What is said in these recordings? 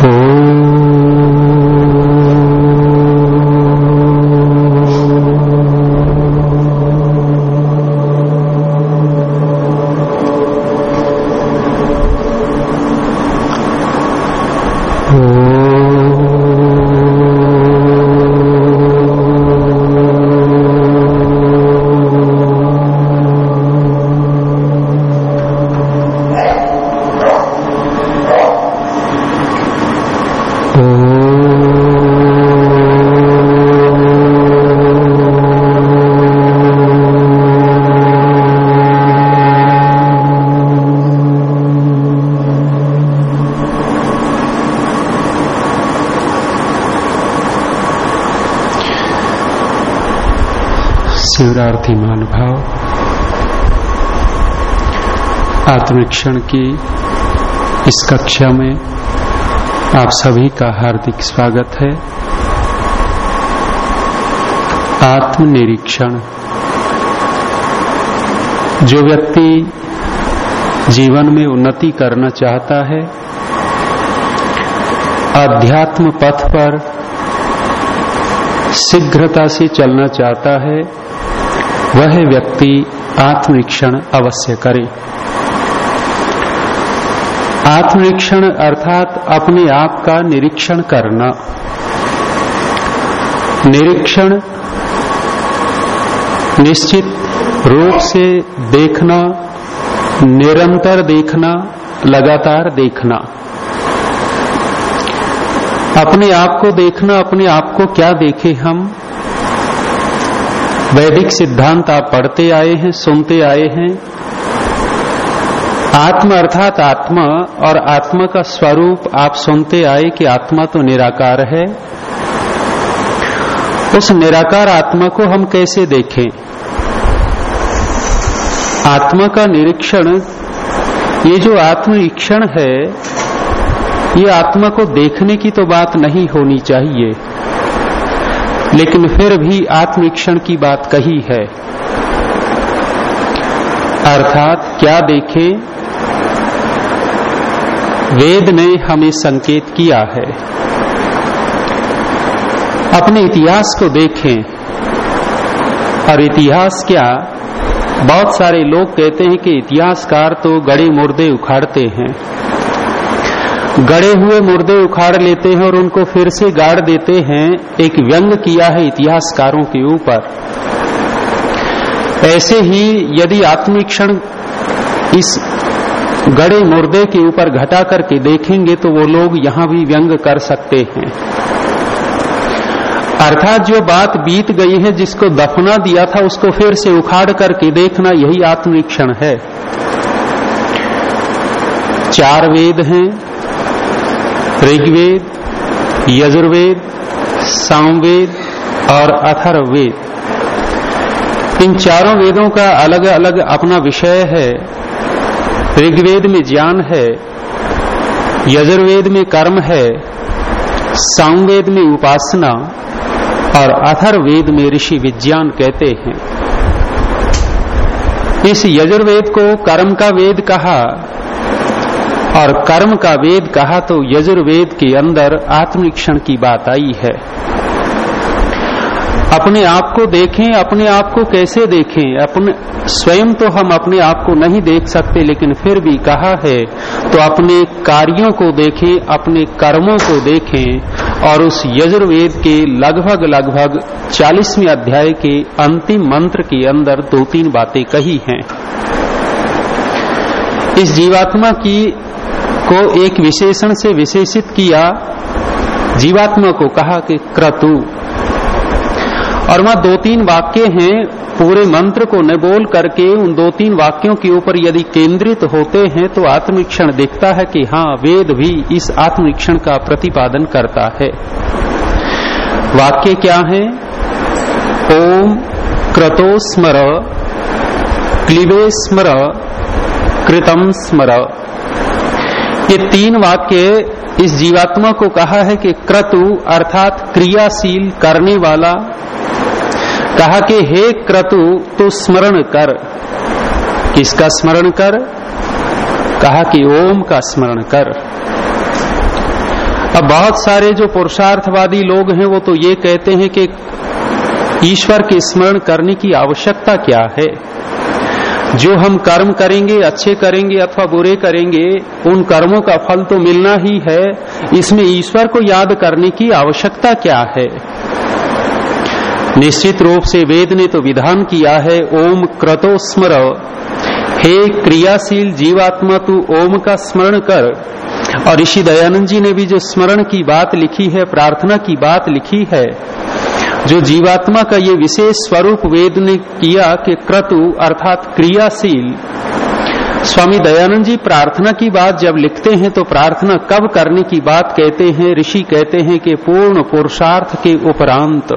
शिवरार्थी आत्मरीक्षण की इस कक्षा में आप सभी का हार्दिक स्वागत है। आत्मनिरीक्षण। जो व्यक्ति जीवन में उन्नति करना चाहता है, अध्यात्म पथ पर शीघ्रता से चलना चाहता है, वह व्यक्ति आत्मरीक्षण अवश्य करे। आत्मनिरीक्षण अर्थात अपने आप का निरीक्षण करना। निरीक्षण निश्चित रूप से देखना, निरंतर देखना, लगातार देखना। अपने आप को देखना, अपने आप को क्या देखे हम? वैदिक सिद्धांत आप पढ़ते आए हैं, सुनते आए हैं आत्म अर्थात आत्मा और आत्मा का स्वरूप आप सुनते आए कि आत्मा तो निराकार है। उस निराकार आत्मा को हम कैसे देखें? आत्मा का निरीक्षण, ये जो आत्मनिरीक्षण है, ये आत्मा को देखने की तो बात नहीं होनी चाहिए, लेकिन फिर भी आत्मनिरीक्षण की बात कही है। अर्थात क्या देखें? वेद ने हमें संकेत किया है। अपने इतिहास को देखें। और इतिहास क्या? बहुत सारे लोग कहते हैं कि इतिहासकार तो गड़े मुर्दे उखाड़ते हैं। गड़े हुए मुर्दे उखाड़ लेते हैं और उनको फिर से गाड़ देते हैं। एक व्यंग किया है इतिहासकारों के ऊपर। ऐसे ही यदि आत्मीक्षण इस गड़े मुर्दे के ऊपर घटा करके देखेंगे तो वो लोग यहाँ भी व्यंग कर सकते हैं। अर्थात जो बात बीत गई है, जिसको दफना दिया था, उसको फिर से उखाड़ करके देखना यही आत्मनिरीक्षण है। चार वेद हैं, ऋग्वेद, यजुर्वेद, सामवेद और अथर्ववेद। इन चारों वेदों का अलग अलग अपना विषय है। ऋग्वेद में ज्ञान है, यजुर्वेद में कर्म है, सामवेद में उपासना और अथर्वेद में ऋषि विज्ञान कहते हैं। इस यजुर्वेद को कर्म का वेद कहा और कर्म का वेद कहा तो यजुर्वेद के अंदर आत्मनिक्षण की बात आई है। अपने आप को देखें, अपने आप को कैसे देखें? अपने, स्वयं तो हम अपने आप को नहीं देख सकते, लेकिन फिर भी कहा है तो अपने कार्यों को देखें, अपने कर्मों को देखें। और उस यजुर्वेद के लगभग लगभग चालीसवें अध्याय के अंतिम मंत्र के अंदर दो तीन बातें कही हैं। इस जीवात्मा की, को एक विशेषण से विशेषित किया, जीवात्मा को कहा कि क्रतु। और वहाँ दो तीन वाक्य हैं पूरे मंत्र को न बोल करके उन दो तीन वाक्यों के ऊपर यदि केंद्रित होते हैं तो आत्मनिक्षण दिखता है कि हाँ वेद भी इस आत्मनिक्षण का प्रतिपादन करता है। वाक्य क्या है? ओम क्रतो स्मर, क्लिवे स्मर, कृतम स्मर। ये तीन वाक्य इस जीवात्मा को कहा है कि क्रतु अर्थात क्रियाशील करने वाला कहा कि हे क्रतु, तू स्मरण कर। किसका स्मरण कर? कहा कि ओम का स्मरण कर। अब बहुत सारे जो पुरुषार्थवादी लोग हैं, वो तो ये कहते हैं कि ईश्वर के स्मरण करने की आवश्यकता क्या है? जो हम कर्म करेंगे, अच्छे करेंगे अथवा बुरे करेंगे, उन कर्मों का फल तो मिलना ही है। इसमें ईश्वर को याद करने की आवश्यकता क्या है? निश्चित रूप से वेद ने तो विधान किया है, ओम क्रतो स्मर। हे क्रियाशील जीवात्मा, तू ओम का स्मरण कर। और ऋषि दयानंद जी ने भी जो स्मरण की बात लिखी है, प्रार्थना की बात लिखी है, जो जीवात्मा का ये विशेष स्वरूप वेद ने किया कि क्रतु अर्थात क्रियाशील। स्वामी दयानंद जी, प्रार्थना की बात जब लिखते हैं तो प्रार्थना कब करने की बात कहते हैं? ऋषि कहते हैं कि पूर्ण पुरुषार्थ के उपरांत।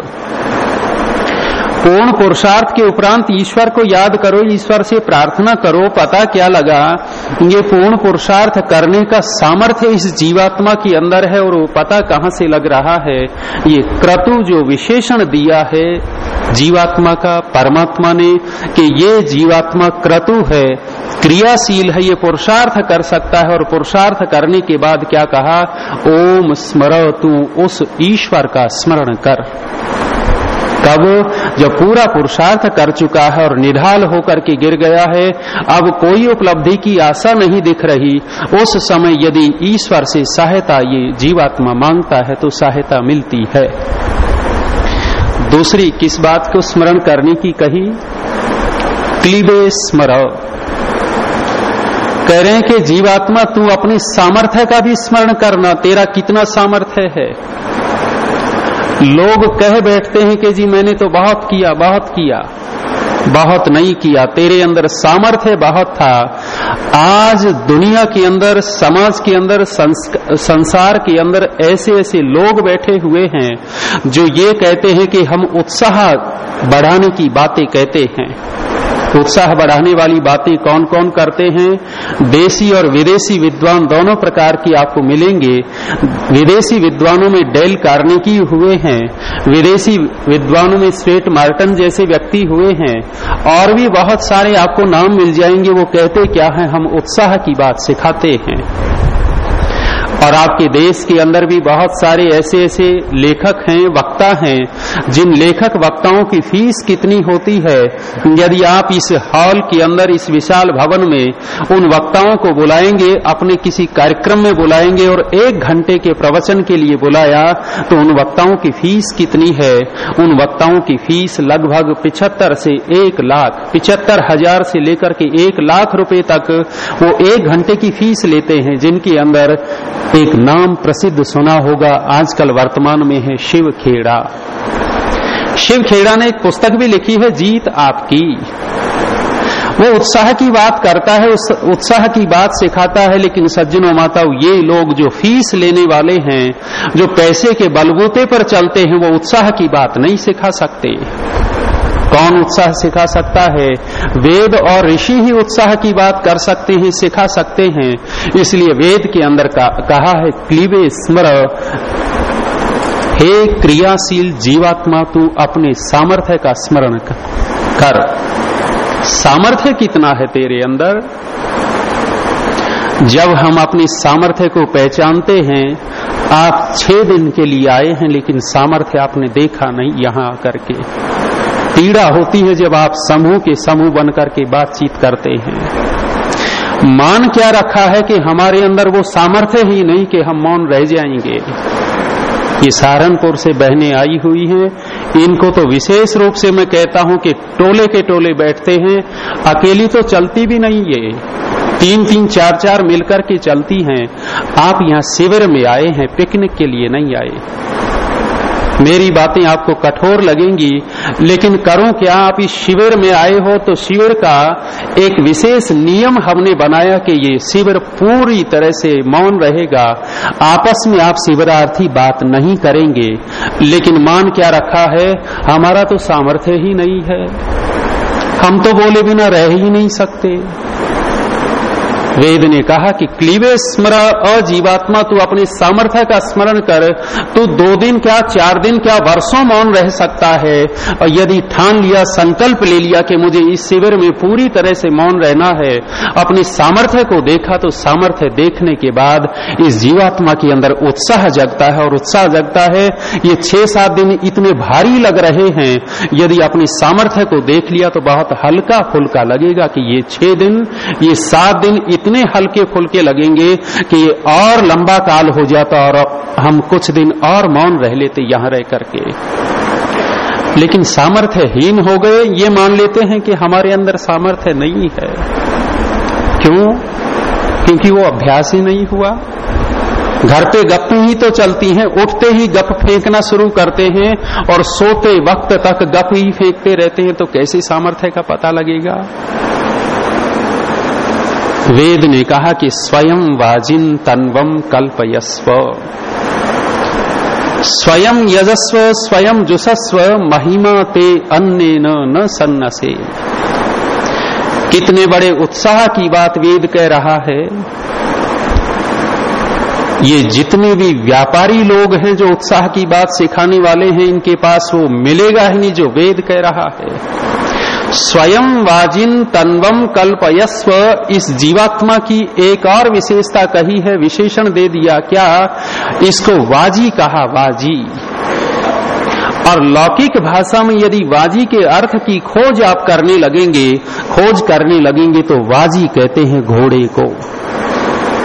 पूर्ण पुरुषार्थ के उपरांत ईश्वर को याद करो, ईश्वर से प्रार्थना करो, पता क्या लगा? ये पूर्ण पुरुषार्थ करने का सामर्थ्य इस जीवात्मा के अंदर है और वो पता कहाँ से लग रहा है? ये क्रतु जो विशेषण दिया है जीवात्मा का, परमात्मा ने, कि ये जीवात्मा क्रतु है, क्रियाशील है, ये पुरुषार्थ कर सकता है और पुरुषार्थ करने के बाद क्या कहा? ओम स्मर तू उस ईश्वर का स्मरण कर। कब जब पूरा पुरुषार्थ कर चुका है और निढाल होकर के गिर गया है, अब कोई उपलब्धि की आशा नहीं दिख रही। उस समय यदि ईश्वर से सहायता ये जीवात्मा माँगता है तो सहायता मिलती है। दूसरी, किस बात को स्मरण करने की कही? क्लीबे स्मर। कह रहे हैं कि जीवात्मा, तू अपनी सामर्थ्य का भी स्मरण करना, तेरा कितना सामर्थ्य है? लोग कह बैठते हैं कि जी मैंने तो बहुत किया बहुत किया। बहुत नहीं किया। तेरे अंदर सामर्थ्य बहुत था। आज दुनिया के अंदर, समाज के अंदर संसार के अंदर ऐसे ऐसे लोग बैठे हुए हैं जो ये कहते हैं कि हम उत्साह बढ़ाने की बातें कहते हैं। उत्साह बढ़ाने वाली बातें कौन कौन करते हैं? देशी और विदेशी विद्वान दोनों प्रकार की आपको मिलेंगे। विदेशी विद्वानों में डेल कार्नेकी हुए हैं। विदेशी विद्वानों में स्वेट मार्टन जैसे व्यक्ति हुए हैं। और भी बहुत सारे आपको नाम मिल जाएँगे, वो कहते क्या है? हम उत्साह की बात सिखाते हैं। और आपके देश के अंदर भी बहुत सारे ऐसे ऐसे लेखक हैं, वक्ता हैं, जिन लेखक वक्ताओं की फ़ीस कितनी होती है? यदि आप इस हॉल के अंदर, इस विशाल भवन में उन वक्ताओं को बुलाएँगे, अपने किसी कार्यक्रम में बुलाएँगे और एक घंटे के प्रवचन के लिए बुलाया तो उन वक्ताओं की फ़ीस कितनी है? उन वक्ताओं की फ़ीस लगभग पिछहत्तर से एक लाख, पिछहत्तर हज़ार से लेकर के एक लाख रुपए तक वो एक घंटे की फ़ीस लेते हैं, जिनके अंदर एक नाम प्रसिद्ध सुना होगा, आजकल वर्तमान में है शिव खेड़ा। शिव खेड़ा ने एक पुस्तक भी लिखी है, जीत आपकी। वो उत्साह की बात करता है, उस उत्साह की बात सिखाता है, लेकिन सज्जनों माताओं, ये लोग जो फ़ीस लेने वाले हैं, जो पैसे के बलबूते पर चलते हैं, वो उत्साह की बात नहीं सिखा सकते। कौन उत्साह सिखा सकता है? वेद और ऋषि ही उत्साह की बात कर सकते हैं सिखा सकते हैं। इसलिए वेद के अंदर का, कहा है क्लीबे स्मर हे क्रियाशील जीवात्मा तू अपने सामर्थ्य का स्मरण कर। सामर्थ्य कितना है तेरे अंदर? जब हम अपनी सामर्थ्य को पहचानते हैं आप छह दिन के लिए आए हैं लेकिन सामर्थ्य आपने देखा नहीं यहाँ आकर के। पीड़ा होती है जब आप समूह के समूह बनकर के बातचीत करते हैं। मान क्या रखा है कि हमारे अंदर वो सामर्थ्य ही नहीं कि हम मौन रह जाएँगे। ये सहारनपुर से बहने आई हुई हैं। इनको तो विशेष रूप से मैं कहता हूँ कि टोले के टोले बैठते हैं। अकेली तो चलती भी नहीं ये तीन तीन, चार चार मिलकर के चलती हैं। आप यहाँ शिविर में आए हैं, पिकनिक के लिए नहीं आए। मेरी बातें आपको कठोर लगेंगी, लेकिन करो क्या आप इस शिविर में आए हो? तो शिविर का एक विशेष नियम हमने बनाया कि ये शिविर पूरी तरह से मौन रहेगा। आपस में आप शिविरार्थी बात नहीं करेंगे, लेकिन मान क्या रखा है? हमारा तो सामर्थ्य ही नहीं है। हम तो बोले बिना रह ही नहीं सकते। वेद ने कहा कि क्लीवे स्मर अजीवात्मा, तू अपने सामर्थ्य का स्मरण कर, तू दो दिन क्या, चार दिन क्या, वर्षों मौन रह सकता है? और यदि ठान लिया, संकल्प ले लिया कि मुझे इस शिविर में पूरी तरह से मौन रहना है, अपने सामर्थ्य को देखा तो सामर्थ्य देखने के बाद इस जीवात्मा के अंदर उत्साह जगता है और उत्साह जगता है, ये छह सात दिन इतने भारी लग रहे हैं, यदि अपनी सामर्थ्य को देख लिया तो बहुत हल्का फुल्का लगेगा कि ये छह दिन, ये सात दिन इतने हल्के फुलके लगेंगे कि और लंबा काल हो जाता और हम कुछ दिन और मौन रह लेते यहाँ रह करके। लेकिन सामर्थ्य हीन हो गए, ये मान लेते हैं कि हमारे अंदर सामर्थ्य नहीं है। क्यों? क्योंकि वो अभ्यास ही नहीं हुआ। घर पे गप ही तो चलती हैं, उठते ही गप फेंकना शुरू करते हैं और सोते वक्त तक गप ही फेंकते रहते हैं तो कैसे सामर्थ्य का पता लगेगा? वेद ने कहा कि स्वयं वाजिन तन्वम कल्पयस्व। स्वयं यजस्व स्वयं जुसस्व महिमा ते अन्य न, सन्नसे। कितने बड़े उत्साह की बात वेद कह रहा है। ये जितने भी व्यापारी लोग हैं जो उत्साह की बात सिखाने वाले हैं इनके पास वो मिलेगा ही नहीं जो वेद कह रहा है। स्वयं वाजिन तन्वम कल्पयस्व। इस जीवात्मा की एक और विशेषता कही है, विशेषण दे दिया क्या? इसको वाजी कहा, वाजी। और लौकिक भाषा में यदि वाजी के अर्थ की खोज आप करने लगेंगे, खोज करने लगेंगे तो वाजी कहते हैं घोड़े को।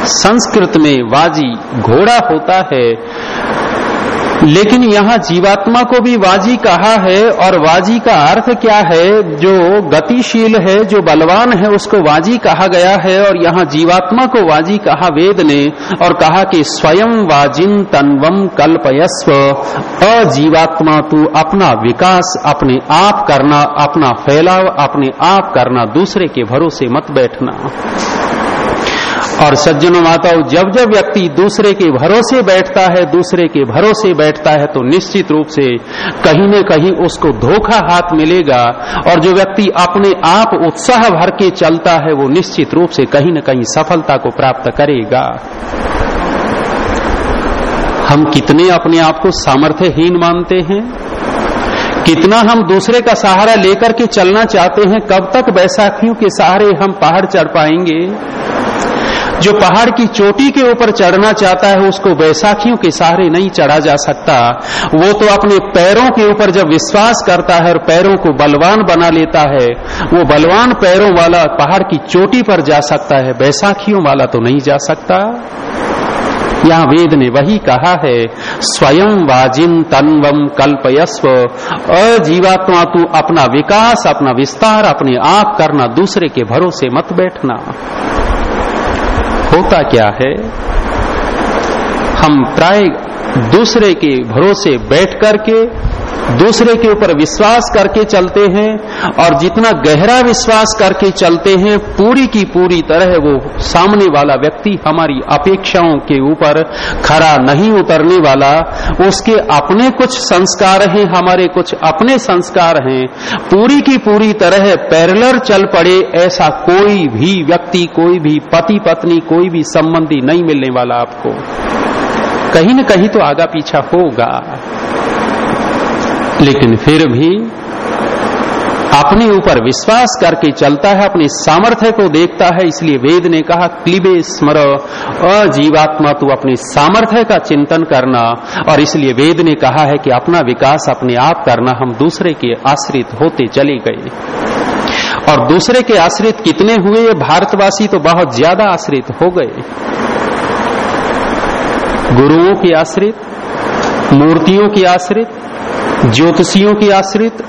संस्कृत में वाजी घोड़ा होता है लेकिन यहाँ जीवात्मा को भी वाजी कहा है, और वाजी का अर्थ क्या है? जो गतिशील है, जो बलवान है, उसको वाजी कहा गया है, और यहाँ जीवात्मा को वाजी कहा वेद ने, और कहा कि स्वयं वाजिन तन्वम कल्पयस्व। अजीवात्मा तू अपना विकास, अपने आप करना, अपना फैलाव, अपने आप करना, दूसरे के भरोसे मत बैठना। और सज्जनों माताओं, जब जब व्यक्ति दूसरे के भरोसे बैठता है, दूसरे के भरोसे बैठता है तो निश्चित रूप से कहीं न कहीं उसको धोखा हाथ मिलेगा। और जो व्यक्ति अपने आप उत्साह भर के चलता है, वो निश्चित रूप से कहीं न कहीं सफलता को प्राप्त करेगा। हम कितने अपने आप को सामर्थ्यहीन मानते हैं? कितना हम दूसरे का सहारा लेकर के चलना चाहते हैं? कब तक बैसाखियों के सहारे हम पहाड़ चढ़ पाएँगे? जो पहाड़ की चोटी के ऊपर चढ़ना चाहता है, उसको बैसाखियों के सहारे नहीं चढ़ा जा सकता। वो तो अपने पैरों के ऊपर जब विश्वास करता है और पैरों को बलवान बना लेता है, वो बलवान पैरों वाला पहाड़ की चोटी पर जा सकता है, बैसाखियों वाला तो नहीं जा सकता। यहाँ वेद ने वही कहा है, स्वयं वाजिन तन्वम कल्पयस्व, अजीवात्मा तू अपना विकास, अपना विस्तार, अपने आप करना दूसरे के भरोसे मत बैठना। होता क्या है? हम प्राय दूसरे के भरोसे बैठ करके दूसरे के ऊपर विश्वास करके चलते हैं और जितना गहरा विश्वास करके चलते हैं, पूरी की पूरी तरह वो सामने वाला व्यक्ति हमारी अपेक्षाओं के ऊपर खरा नहीं उतरने वाला। उसके अपने कुछ संस्कार हैं, हमारे कुछ अपने संस्कार हैं। पूरी की पूरी तरह पैरलर चल पड़े, ऐसा कोई भी व्यक्ति, कोई भी पति, पत्नी, कोई भी संबंधी नहीं मिलने वाला आपको। कहीं न कहीं तो आगा पीछा होगा। लेकिन फिर भी अपने ऊपर विश्वास करके चलता है, अपने सामर्थ्य को देखता है। इसलिए वेद ने कहा, क्लिबे स्मर, अजीवात्मा, तू अपने सामर्थ्य का चिंतन करना। और इसलिए वेद ने कहा है कि अपना विकास अपने आप करना, हम दूसरे के आश्रित होते चले गए। और दूसरे के आश्रित कितने हुए भारतवासी तो बहुत ज़्यादा आश्रित हो गए। गुरुओं के आश्रित, मूर्तियों की आश्रित ज्योतिषियों के आश्रित,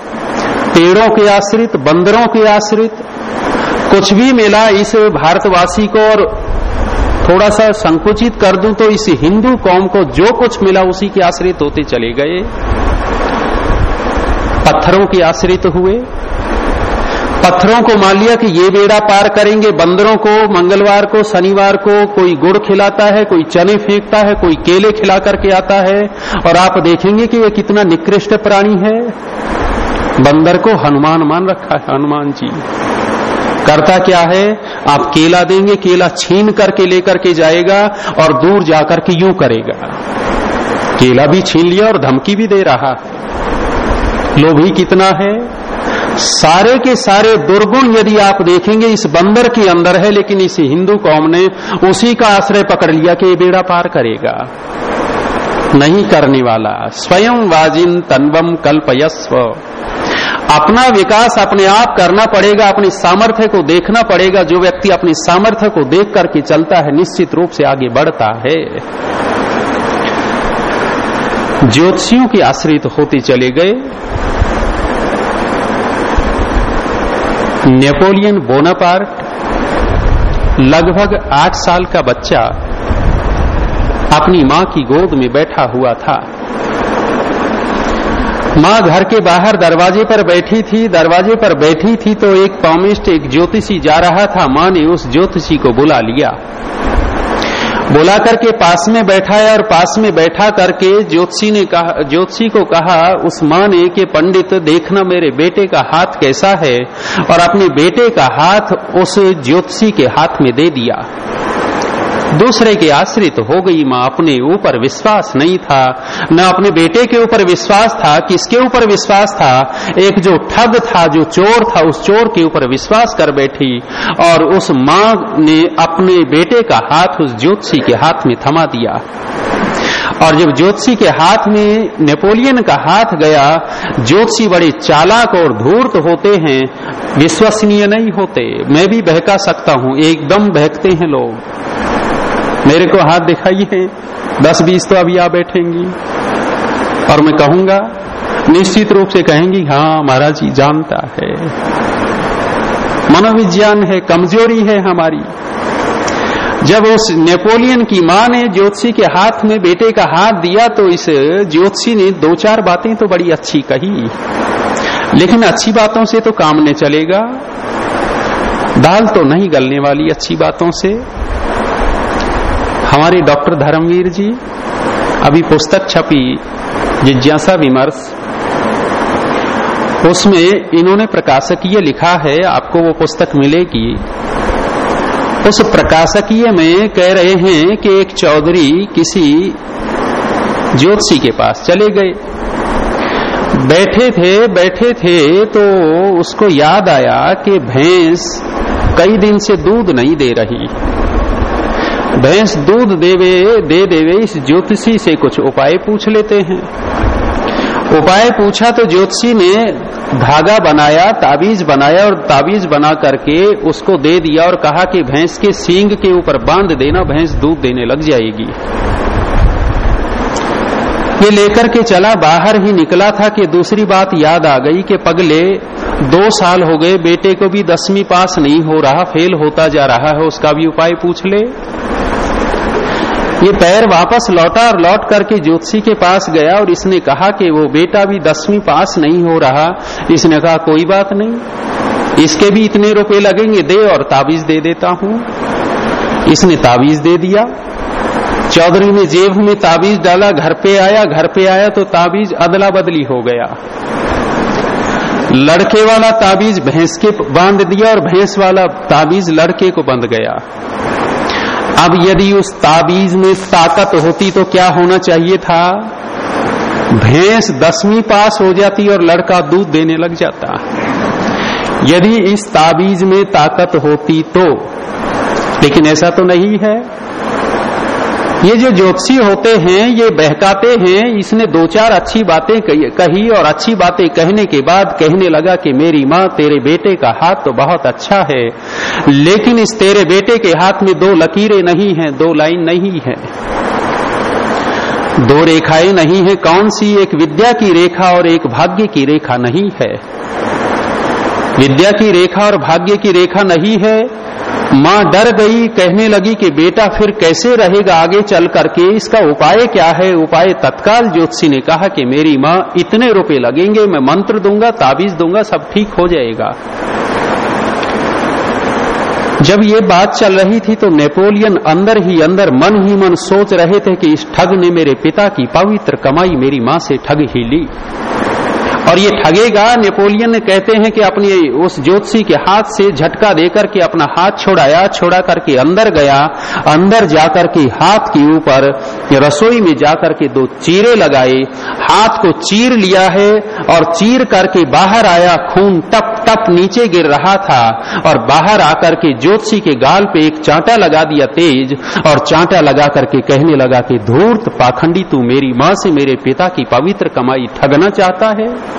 पेड़ों के आश्रित, बंदरों के आश्रित, कुछ भी मिला इस भारतवासी को और थोड़ा सा संकुचित कर दूँ तो इस हिंदू कौम को जो कुछ मिला उसी के आश्रित होते चले गए। पत्थरों के आश्रित हुए पत्थरों को मान लिया कि ये बेड़ा पार करेंगे, बंदरों को, मंगलवार को, शनिवार को, कोई गुड़ खिलाता है, कोई चने फेंकता है, कोई केले खिला करके आता है, और आप देखेंगे कि ये कितना निकृष्ट प्राणी है। बंदर को हनुमान मान रखा है, हनुमान जी। करता क्या है? आप केला देंगे, केला छीन करके लेकर के जाएगा, और दूर जाकर के यूँ करेगा। केला भी छीन लिया और धमकी भी दे रहा लोभी कितना है? सारे के सारे दुर्गुण यदि आप देखेंगे, इस बंदर के अंदर है, लेकिन इस हिंदू कौम ने उसी का आश्रय पकड़ लिया कि ये बेड़ा पार करेगा। नहीं करने वाला। स्वयं वाजिन तन्वम कल्पयस्व। अपना विकास अपने आप करना पड़ेगा, अपनी सामर्थ्य को देखना पड़ेगा। जो व्यक्ति अपनी सामर्थ्य को देख करके चलता है, निश्चित रूप से आगे बढ़ता है। ज्योतिषियों के आश्रित होते चले गए। नेपोलियन बोनापार्ट लगभग आठ साल का बच्चा अपनी माँ की गोद में बैठा हुआ था। माँ घर के बाहर दरवाजे पर बैठी थी, दरवाजे पर बैठी थी तो एक कॉमिस्ट एक ज्योतिषी जा रहा था। माँ ने उस ज्योतिषी को बुला लिया। बुला करके पास में बैठाया और पास में बैठा करके ज्योतिषी ने कहा ज्योतिषी को कहा, उस माँ ने कि पंडित, देखना मेरे बेटे का हाथ कैसा है? और अपने बेटे का हाथ उस ज्योतिषी के हाथ में दे दिया। दूसरे के आश्रित हो गई माँ, अपने ऊपर विश्वास नहीं था। न अपने बेटे के ऊपर विश्वास था, किसके ऊपर विश्वास था? एक जो ठग था, जो चोर था, उस चोर के ऊपर विश्वास कर बैठी और उस माँ ने अपने बेटे का हाथ उस ज्योतिषी के हाथ में थमा दिया। और जब ज्योतिषी के हाथ में नेपोलियन का हाथ गया ज्योतिषी बड़े चालाक और धूर्त होते हैं। विश्वसनीय नहीं होते। मैं भी बहका सकता हूँ। एकदम बहकते हैं लोग। मेरे को हाथ दिखाइए। दस बीस तो अभी आ बैठेंगी। और मैं कहूँगा, निश्चित रूप से कहेंगी हाँ महाराज जी, जानता है। मनोविज्ञान है, कमज़ोरी है हमारी। जब उस नेपोलियन की माँ ने ज्योतिषी के हाथ में बेटे का हाथ दिया तो इस ज्योतिषी ने दो चार बातें तो बड़ी अच्छी कही। लेकिन अच्छी बातों से तो काम नहीं चलेगा। दाल तो नहीं गलने वाली अच्छी बातों से। हमारे डॉक्टर धर्मवीर जी, अभी पुस्तक छपी, जिज्ञासा विमर्श। उसमें इन्होंने प्रकाशकीय लिखा है, आपको वो पुस्तक मिलेगी। उस प्रकाशकीय में कह रहे हैं कि एक चौधरी किसी ज्योतिषी के पास चले गए। बैठे थे बैठे थे तो उसको याद आया कि भैंस कई दिन से दूध नहीं दे रही। भैंस दूध देवे, दे देवे, इस ज्योतिषी से कुछ उपाय पूछ लेते हैं। उपाय पूछा तो ज्योतिषी ने धागा बनाया, ताबीज बनाया और ताबीज बना करके उसको दे दिया और कहा कि भैंस के सींग के ऊपर बाँध देना, भैंस दूध देने लग जाएगी। ये लेकर के चला, बाहर ही निकला था कि दूसरी बात याद आ गई कि पगले दो साल हो गए, बेटे को भी दसवीं पास नहीं हो रहा, फेल होता जा रहा है, उसका भी उपाय पूछ ले। ये पैर वापस लौटा और लौट करके ज्योतिषी के पास गया और इसने कहा कि वो बेटा भी दसवीं पास नहीं हो रहा। इसने कहा, कोई बात नहीं। इसके भी इतने रुपए लगेंगे, दे और ताबीज दे देता हूँ। इसने ताबीज दे दिया। चौधरी ने जेब में ताबीज डाला, घर पे आया, घर पे आया तो ताबीज अदला बदली हो गया। लड़के वाला ताबीज भैंस के बाँध दिया और भैंस वाला ताबीज लड़के को बंध गया। अब यदि उस ताबीज में ताकत होती तो क्या होना चाहिए था? भैंस दसवीं पास हो जाती और लड़का दूध देने लग जाता। यदि इस ताबीज में ताकत होती तो लेकिन ऐसा तो नहीं है। ये जो ज्योतिषी होते हैं, ये बहकाते हैं, इसने दो चार अच्छी बातें कही और अच्छी बातें कहने के बाद कहने लगा कि मेरी माँ तेरे बेटे का हाथ तो बहुत अच्छा है, लेकिन इस तेरे बेटे के हाथ में दो लकीरें नहीं हैं, दो लाइन नहीं है। दो रेखाएँ नहीं है, कौन सी? एक विद्या की रेखा और एक भाग्य की रेखा नहीं है। विद्या की रेखा और भाग्य की रेखा नहीं है माँ डर गई, कहने लगी कि बेटा फिर कैसे रहेगा आगे चल करके? इसका उपाय क्या है? उपाय तत्काल ज्योतिषी ने कहा कि मेरी माँ, इतने रुपए लगेंगे, मैं मंत्र दूँगा, ताबीज दूँगा, सब ठीक हो जाएगा। जब ये बात चल रही थी तो नेपोलियन अंदर ही अंदर मन ही मन सोच रहे थे कि इस ठग ने मेरे पिता की पवित्र कमाई मेरी माँ से ठग ही ली। और ये ठगेगा। नेपोलियन ने कहते हैं कि अपनी उस ज्योतिषी के हाथ से झटका देकर के अपना हाथ छोड़ाया, छोड़ा करके अंदर गया, अंदर जाकर के हाथ के ऊपर रसोई में जाकर के दो चीरे लगाए। हाथ को चीर लिया है और चीर करके बाहर आया, खून टप टप नीचे गिर रहा था और बाहर आकर के ज्योतिषी के गाल पे एक चांटा लगा दिया तेज और चांटा लगा करके कहने लगा कि, धूर्त पाखंडी, तू मेरी माँ से मेरे पिता की पवित्र कमाई ठगना चाहता है?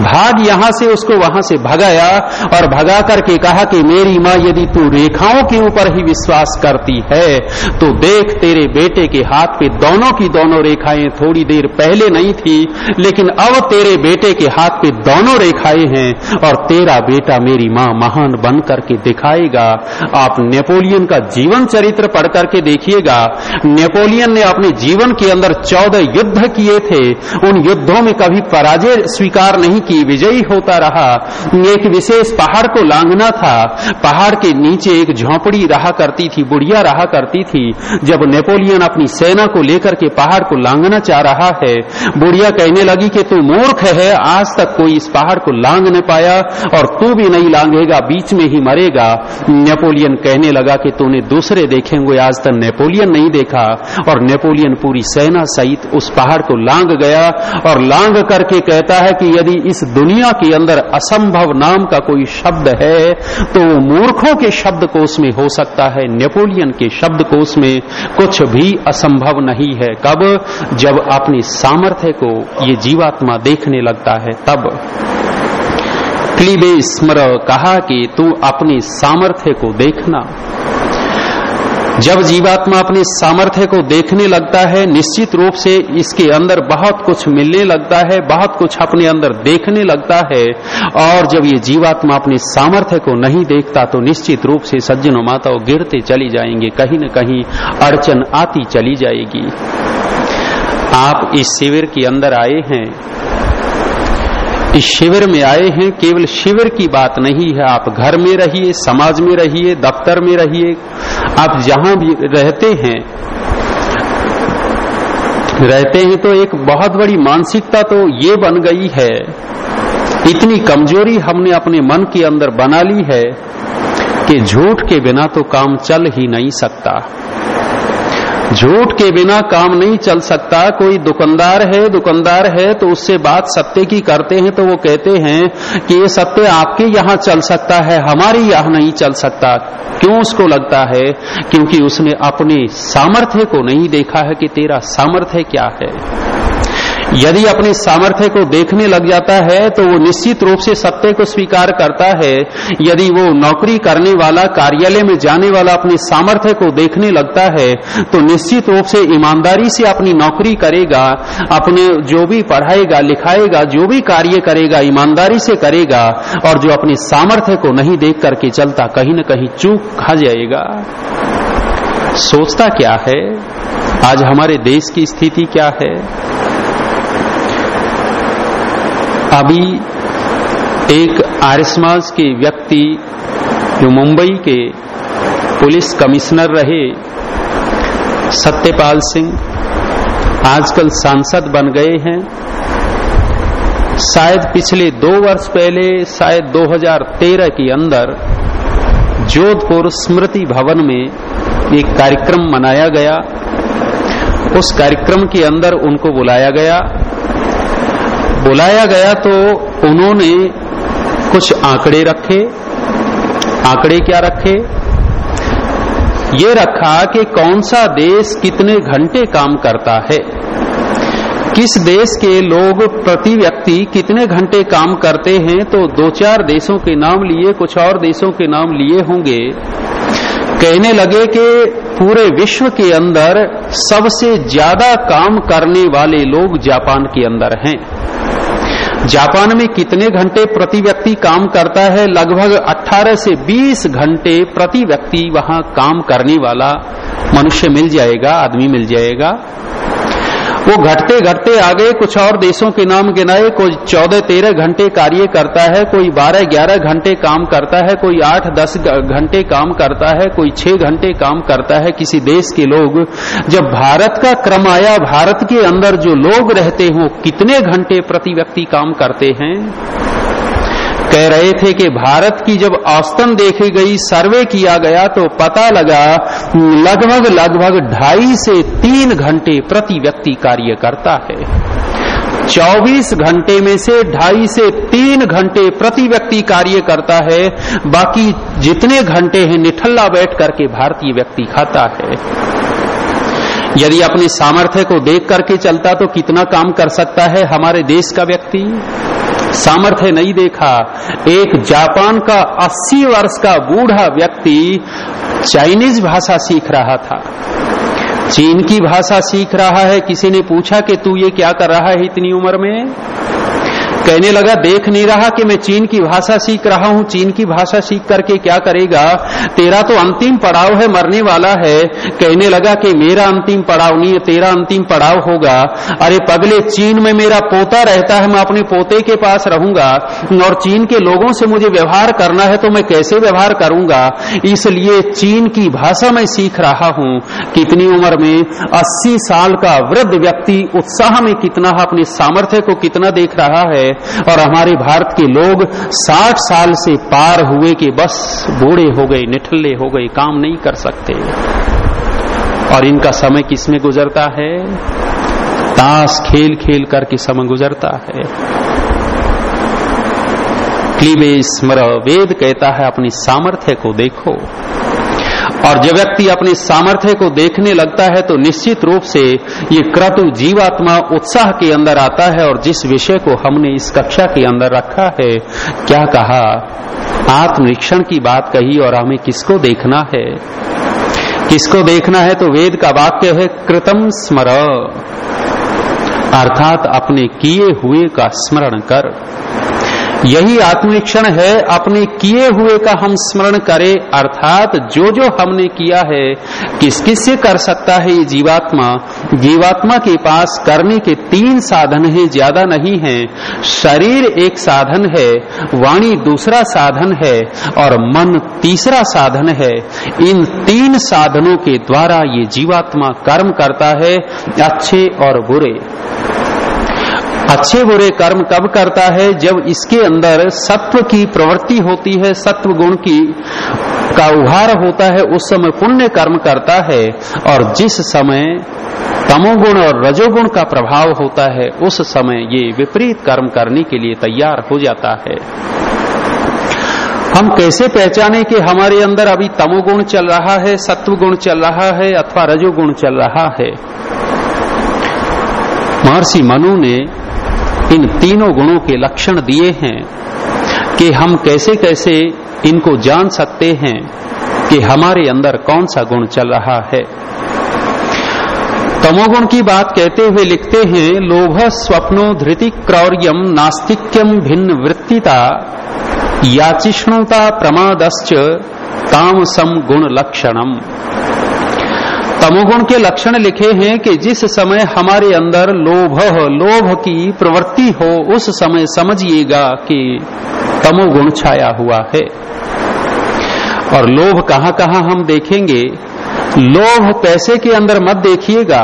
भाग यहाँ से उसको वहाँ से भगाया और भगा करके कहा कि मेरी माँ, यदि तू रेखाओं के ऊपर ही विश्वास करती है तो देख तेरे बेटे के हाथ पे दोनों की दोनों रेखाएँ थोड़ी देर पहले नहीं थी, लेकिन अब तेरे बेटे के हाथ पे दोनों रेखाएँ हैं और तेरा बेटा मेरी माँ महान बन करके दिखाएगा। आप नेपोलियन का जीवन चरित्र पढ़ करके देखिएगा। नेपोलियन ने अपने जीवन के अंदर चौदह युद्ध किए थे। उन युद्धों में कभी पराजय स्वीकार नहीं की विजयी होता रहा। एक विशेष पहाड़ को लांघना था। पहाड़ के नीचे एक झोंपड़ी रहा करती थी, बुढ़िया रहा करती थी। जब नेपोलियन अपनी सेना को लेकर के पहाड़ को लांघना चाह रहा है, बुढ़िया कहने लगी कि तू मूर्ख है, आज तक कोई इस पहाड़ को लांग नहीं पाया और तू भी नहीं लांघेगा बीच में ही मरेगा। नेपोलियन कहने लगा कि तूने दूसरे देखेंगे आज तक नेपोलियन नहीं देखा। और नेपोलियन पूरी सेना सहित उस पहाड़ को लांग गया और लांग करके कहता है कि यदि इस दुनिया के अंदर असंभव नाम का कोई शब्द है तो मूर्खों के शब्द कोष में हो सकता है, नेपोलियन के शब्द कोष में कुछ भी असंभव नहीं है। कब? जब अपनी सामर्थ्य को ये जीवात्मा देखने लगता है, तब। क्लीबे स्मर कहा कि तू अपनी सामर्थ्य को देखना। जब जीवात्मा अपने सामर्थ्य को देखने लगता है, निश्चित रूप से इसके अंदर बहुत कुछ मिलने लगता है, बहुत कुछ अपने अंदर देखने लगता है, और जब ये जीवात्मा अपने सामर्थ्य को नहीं देखता तो निश्चित रूप से सज्जनों माताओं गिरते चली जाएँगे, कहीं न कहीं अड़चन आती चली जाएगी। आप इस शिविर के अंदर आए हैं इस शिविर में आए हैं। केवल शिविर की बात नहीं है। आप घर में रहिए, समाज में रहिए, दफ्तर में रहिए। आप जहाँ भी रहते हैं रहते हैं तो एक बहुत बड़ी मानसिकता तो ये बन गई है। इतनी कमज़ोरी हमने अपने मन के अंदर बना ली है कि झूठ के बिना तो काम चल ही नहीं सकता। झूठ के बिना काम नहीं चल सकता। कोई दुकानदार है दुकानदार है तो उससे बात सत्य की करते हैं तो वो कहते हैं कि ये सत्य आपके यहाँ चल सकता है, हमारे यहाँ नहीं चल सकता। क्यों उसको लगता है? क्योंकि उसने अपने सामर्थ्य को नहीं देखा है कि तेरा सामर्थ्य क्या है। यदि अपने सामर्थ्य को देखने लग जाता है तो वो निश्चित रूप से सत्य को स्वीकार करता है। यदि वो नौकरी करने वाला, कार्यालय में जाने वाला अपने सामर्थ्य को देखने लगता है तो निश्चित रूप से ईमानदारी से अपनी नौकरी करेगा, अपने जो भी पढ़ाएगा, लिखाएगा, जो भी कार्य करेगा, ईमानदारी से करेगा, और जो अपने सामर्थ्य को नहीं देख करके चलता, कहीं न कहीं चूक खा जाएगा। सोचता क्या है? आज हमारे देश की स्थिति क्या है? अभी एक आर्य समाज के व्यक्ति जो मुंबई के पुलिस कमिश्नर रहे, सत्यपाल सिंह, आजकल सांसद बन गए हैं। शायद पिछले दो वर्ष पहले, शायद 2013 के अंदर जोधपुर स्मृति भवन में एक कार्यक्रम मनाया गया। उस कार्यक्रम के अंदर उनको बुलाया गया। बुलाया गया तो उन्होंने कुछ आंकड़े रखे। आंकड़े क्या रखे? ये रखा कि कौन सा देश कितने घंटे काम करता है। किस देश के लोग प्रति व्यक्ति कितने घंटे काम करते हैं तो दो चार देशों के नाम लिए, कुछ और देशों के नाम लिए होंगे। कहने लगे कि पूरे विश्व के अंदर सबसे ज़्यादा काम करने वाले लोग जापान के अंदर हैं। जापान में कितने घंटे प्रति व्यक्ति काम करता है? लगभग 18 से 20 घंटे प्रति व्यक्ति वहाँ काम करने वाला मनुष्य मिल जाएगा, आदमी मिल जाएगा। वो घटते घटते आगे कुछ और देशों के नाम गिनाए, कोई चौदह तेरह घंटे कार्य करता है, कोई बारह ग्यारह घंटे काम करता है, कोई आठ दस घंटे काम करता है, कोई छह घंटे काम करता है किसी देश के लोग। जब भारत का क्रम आया, भारत के अंदर जो लोग रहते हो कितने घंटे प्रति व्यक्ति काम करते हैं? कह रहे थे कि भारत की जब औस्तन देखी गई सर्वे किया गया तो पता लगा, लगभग लगभग ढाई से तीन घंटे प्रति व्यक्ति कार्य करता है। 24 घंटे में से ढाई से तीन घंटे प्रति व्यक्ति कार्य करता है, बाकी जितने घंटे हैं निठल्ला बैठ करके भारतीय व्यक्ति खाता है। यदि अपने सामर्थ्य को देख करके चलता तो कितना काम कर सकता है हमारे देश का व्यक्ति? सामर्थ्य नहीं देखा। एक जापान का 80 वर्ष का बूढ़ा व्यक्ति चाइनीज़ भाषा सीख रहा था। चीन की भाषा सीख रहा है। किसी ने पूछा कि तू ये क्या कर रहा है इतनी उम्र में? कहने लगा, देख नहीं रहा कि मैं चीन की भाषा सीख रहा हूँ। चीन की भाषा सीख करके क्या करेगा? तेरा तो अंतिम पड़ाव है, मरने वाला है। कहने लगा कि मेरा अंतिम पड़ाव नहीं है तेरा अंतिम पड़ाव होगा। अरे पगले, चीन में मेरा पोता रहता है, मैं अपने पोते के पास रहूँगा और चीन के लोगों से मुझे व्यवहार करना है तो मैं कैसे व्यवहार करूँगा? इसलिए चीन की भाषा में सीख रहा हूँ। कितनी उम्र में? अस्सी साल का वृद्ध व्यक्ति उत्साह में कितना अपने सामर्थ्य को कितना देख रहा है। और हमारे भारत के लोग 60 साल से पार हुए कि बस बूढ़े हो गए, निठल्ले हो गए, काम नहीं कर सकते। और इनका समय किसमें गुजरता है? ताश खेल खेल करके समय गुजरता है। क्लीबे स्मर वेद कहता है, अपनी सामर्थ्य को देखो। और जब व्यक्ति अपने सामर्थ्य को देखने लगता है तो निश्चित रूप से ये क्रतु जीवात्मा उत्साह के अंदर आता है और जिस विषय को हमने इस कक्षा के अंदर रखा है, क्या कहा? आत्मरीक्षण की बात कही और हमें किसको देखना है? किसको देखना है तो वेद का वाक्य है, कृतम स्मर। अर्थात अपने किए हुए का स्मरण कर। यही आत्मनिरीक्षण है, अपने किए हुए का हम स्मरण करें, अर्थात जो जो हमने किया है, किस किस से कर सकता है ये जीवात्मा? जीवात्मा के पास करने के तीन साधन हैं, ज़्यादा नहीं है। शरीर एक साधन है, वाणी दूसरा साधन है, और मन तीसरा साधन है। इन तीन साधनों के द्वारा ये जीवात्मा कर्म करता है, अच्छे और बुरे। अच्छे बुरे कर्म कब करता है? जब इसके अंदर सत्व की प्रवृत्ति होती है, सत्व गुण की, का उभार होता है, उस समय पुण्य कर्म करता है और जिस समय तमोगुण और रजोगुण का प्रभाव होता है, उस समय ये विपरीत कर्म करने के लिए तैयार हो जाता है। हम कैसे पहचाने कि हमारे अंदर अभी तमोगुण चल रहा है सत्व गुण चल रहा है अथवा रजोगुण चल रहा है? महर्षि मनु ने इन तीनों गुणों के लक्षण दिए हैं कि हम कैसे कैसे इनको जान सकते हैं कि हमारे अंदर कौन सा गुण चल रहा है। तमोगुण की बात कहते हुए लिखते हैं, लोभ स्वप्नो धृति क्रौर्यम नास्तिक्यम भिन्न वृत्तिता याचिष्णुता प्रमादश्च तामसम गुण लक्षणम तमोगुण के लक्षण लिखे हैं कि जिस समय हमारे अंदर लोभ लोभ की प्रवृत्ति हो उस समय समझिएगा कि तमोगुण छाया हुआ है। और लोभ कहाँ कहाँ हम देखेंगे? लोभ पैसे के अंदर मत देखिएगा।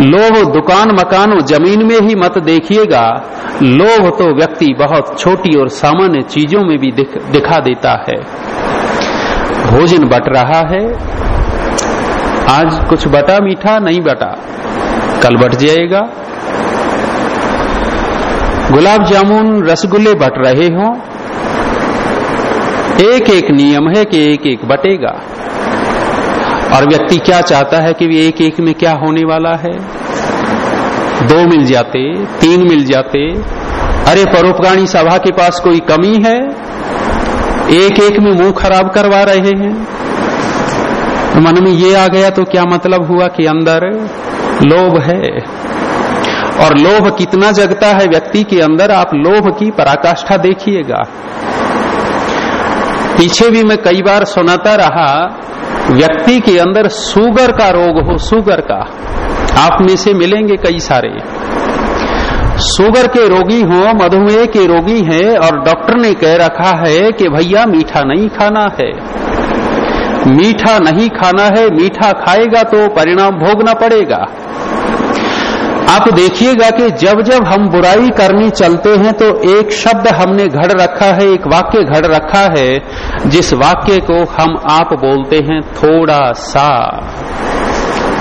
लोभ दुकान मकान ज़मीन में ही मत देखिएगा। लोभ तो व्यक्ति बहुत छोटी और सामान्य चीज़ों में भी दिख, दिखा देता है। भोजन बट रहा है आज कुछ बटा मीठा नहीं बटा। कल बट जाएगा। गुलाब जामुन रसगुल्ले बट रहे हो। एक एक नियम है कि एक एक बटेगा। और व्यक्ति क्या चाहता है कि एक एक में क्या होने वाला है? दो मिल जाते, तीन मिल जाते। अरे परोपकाणी सभा के पास कोई कमी है? एक एक में मुँह खराब करवा रहे हैं। तो मन में ये आ गया तो क्या मतलब हुआ कि अंदर लोभ है? और लोभ कितना जगता है व्यक्ति के अंदर, आप लोभ की पराकाष्ठा देखिएगा। पीछे भी मैं कई बार सुनाता रहा, व्यक्ति के अंदर सुगर का रोग हो सुगर का। आप में से मिलेंगे कई सारे। शुगर के रोगी हो, मधुमेह के रोगी हैं, और डॉक्टर ने कह रखा है कि भैया मीठा नहीं खाना है। मीठा नहीं खाना है, मीठा खाएगा तो परिणाम भोगना पड़ेगा। आप देखिएगा कि जब जब हम बुराई करनी चलते हैं तो एक शब्द हमने घड़ रखा है, एक वाक्य घड़ रखा है, जिस वाक्य को हम आप बोलते हैं थोड़ा सा।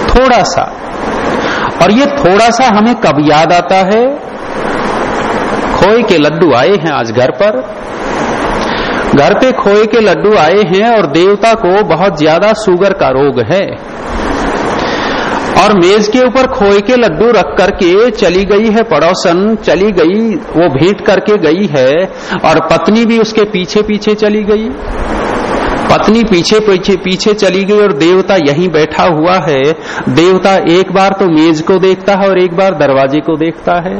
थोड़ा सा। और ये थोड़ा सा हमें कब याद आता है? खोए के लड्डू आए हैं आज घर पर। घर पे खोए के लड्डू आए हैं और देवता को बहुत ज़्यादा शुगर का रोग है। और मेज के ऊपर खोए के लड्डू रख करके चली गई है, पड़ोसन चली गई, वो भेंट करके गई है और पत्नी भी उसके पीछे पीछे चली गई। पत्नी पीछे पीछे पीछे चली गई और देवता यहीं बैठा हुआ है। देवता एक बार तो मेज को देखता है और एक बार दरवाजे को देखता है।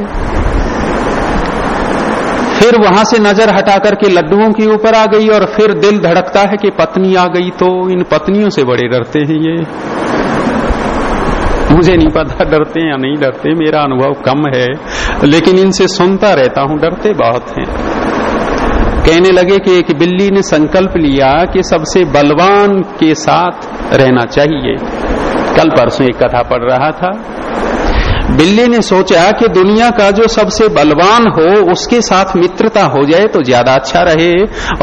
फिर वहाँ से नज़र हटा करके लड्डुओं के ऊपर आ गई और फिर दिल धड़कता है कि पत्नी आ गई तो इन पत्नियों से बड़े डरते हैं ये। मुझे नहीं पता डरते या नहीं डरते, मेरा अनुभव कम है, लेकिन इनसे सुनता रहता हूँ, डरते बहुत हैं। कहने लगे कि एक बिल्ली ने संकल्प लिया कि सबसे बलवान के साथ रहना चाहिए। कल परसों एक कथा पढ़ रहा था बिल्ली ने सोचा कि दुनिया का जो सबसे बलवान हो, उसके साथ मित्रता हो जाए तो ज़्यादा अच्छा रहे।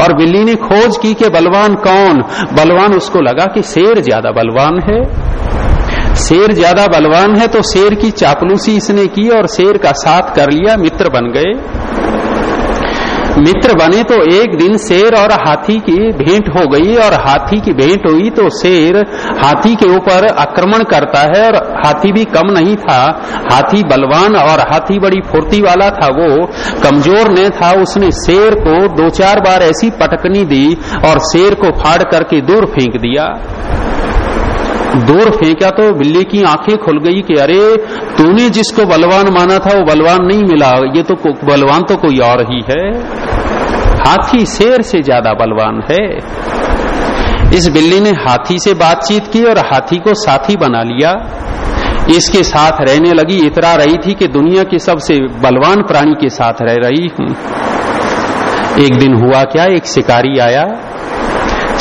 और बिल्ली ने खोज की कि बलवान कौन? बलवान उसको लगा कि शेर ज़्यादा बलवान है। शेर ज़्यादा बलवान है तो शेर की चापलूसी इसने की और शेर का साथ कर लिया, मित्र बन गए। मित्र बने तो एक दिन शेर और हाथी की भेंट हो गई और हाथी की भेंट हुई तो शेर हाथी के ऊपर आक्रमण करता है और हाथी भी कम नहीं था। हाथी बलवान और हाथी बड़ी फुर्ती वाला था वो। कमज़ोर ने था, उसने शेर को दो चार बार ऐसी पटकनी दी और शेर को फाड़ करके दूर फेंक दिया। दूर फेंका तो बिल्ली की आँखें खुल गई कि अरे, तूने जिसको बलवान माना था वो बलवान नहीं मिला। ये तो बलवान तो कोई और ही है। हाथी शेर से ज़्यादा बलवान है। इस बिल्ली ने हाथी से बातचीत की और हाथी को साथी बना लिया। इसके साथ रहने लगी। इतरा रही थी कि दुनिया के सबसे बलवान प्राणी के साथ रह रही हूँ। एक दिन हुआ क्या? एक शिकारी आया।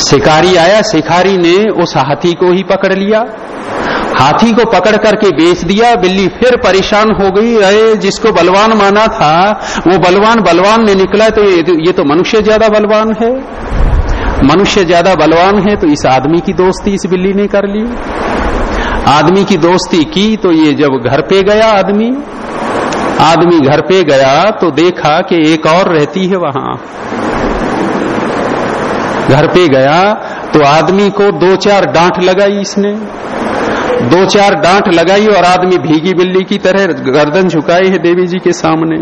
शिकारी आया शिकारी ने उस हाथी को ही पकड़ लिया। हाथी को पकड़ करके बेच दिया बिल्ली फिर परेशान हो गई। अरे जिसको बलवान माना था वो बलवान बलवान ने निकला तो ये, ये तो मनुष्य ज़्यादा बलवान है। मनुष्य ज़्यादा बलवान है तो इस आदमी की दोस्ती इस बिल्ली ने कर ली। आदमी की दोस्ती की तो ये जब घर पे गया आदमी आदमी घर पे गया तो देखा कि एक और रहती है वहाँ। घर पे गया तो आदमी को दो चार डांट लगाई इसने। दो चार डांट लगाई और आदमी भीगी बिल्ली की तरह गर्दन झुकाई है देवी जी के सामने।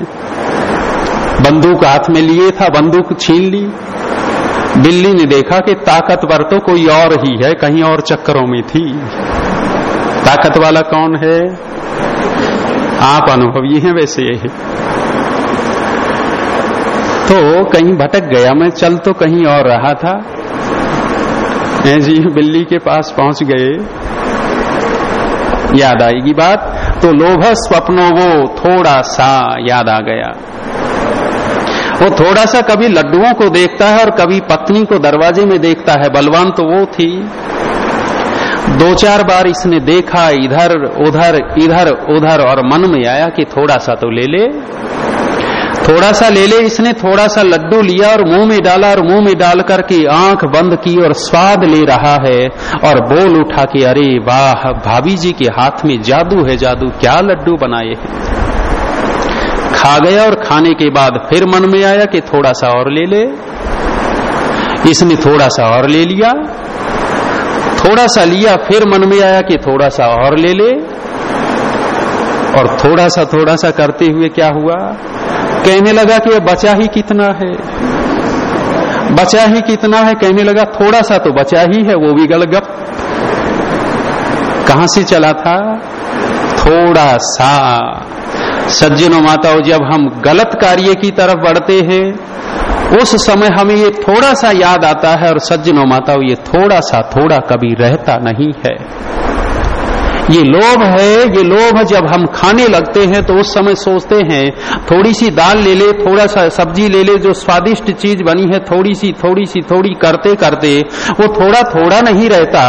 बंदूक हाथ में लिए था, बंदूक छीन ली। बिल्ली ने देखा कि ताकतवर तो कोई और ही है, कहीं और चक्करों में थी। ताकत वाला कौन है? आप अनुभवी हैं वैसे। है तो कहीं भटक गया। मैं चल तो कहीं और रहा था। जी, बिल्ली के पास पहुँच गए। याद आएगी बात? तो लोभ स्वप्नों वो थोड़ा सा याद आ गया। वो थोड़ा सा कभी लड्डुओं को देखता है और कभी पत्नी को दरवाजे में देखता है। बलवान तो वो थी। दो चार बार इसने देखा, इधर, उधर इधर, उधर, और मन में आया कि थोड़ा सा तो ले ले। थोड़ा सा ले ले इसने, थोड़ा सा लड्डू लिया और मुँह में डाला और मुँह में डाल करके आँख बंद की और स्वाद ले रहा है और बोल उठा कि, अरे वाह, भाभी जी के हाथ में जादू है जादू, क्या लड्डू बनाए खा गया और खाने के बाद फिर मन में आया कि थोड़ा सा और ले ले। इसने थोड़ा सा और ले लिया। थोड़ा सा लिया, फिर मन में आया कि थोड़ा सा और ले ले। और थोड़ा सा थोड़ा सा करते हुए क्या हुआ? कहने लगा कि बचा ही कितना है? बचा ही कितना है? कहने लगा, थोड़ा सा तो बचा ही है, वो भी गलगप कहाँ से चला था? थोड़ा सा। सज्जनों माताओं जब हम गलत कार्य की तरफ़ बढ़ते हैं। उस समय हमें ये थोड़ा सा याद आता है और सज्जनों माताओं, ये थोड़ा सा, थोड़ा कभी रहता नहीं है। ये लोभ है, ये लोभ जब हम खाने लगते हैं तो उस समय सोचते हैं थोड़ी सी दाल ले ले थोड़ा सा सब्ज़ी ले ले, जो स्वादिष्ट चीज़ बनी है थोड़ी सी थोड़ी सी थोड़ी करते करते वो थोड़ा थोड़ा नहीं रहता।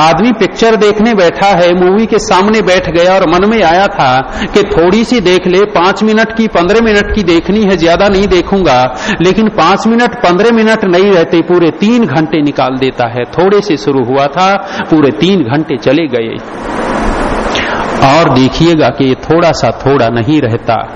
आदमी पिक्चर देखने बैठा है मूवी के सामने बैठ गया और मन में आया था कि थोड़ी सी देख ले, पाँच मिनट की, पंद्रह मिनट की देखनी है, ज़्यादा नहीं देखूँगा। लेकिन पाँच मिनट, पंद्रह मिनट नहीं रहते, पूरे तीन घंटे निकाल देता है। थोड़े से शुरू हुआ था, पूरे तीन घंटे चले गए। और देखिएगा कि ये थोड़ा सा थोड़ा नहीं रहता।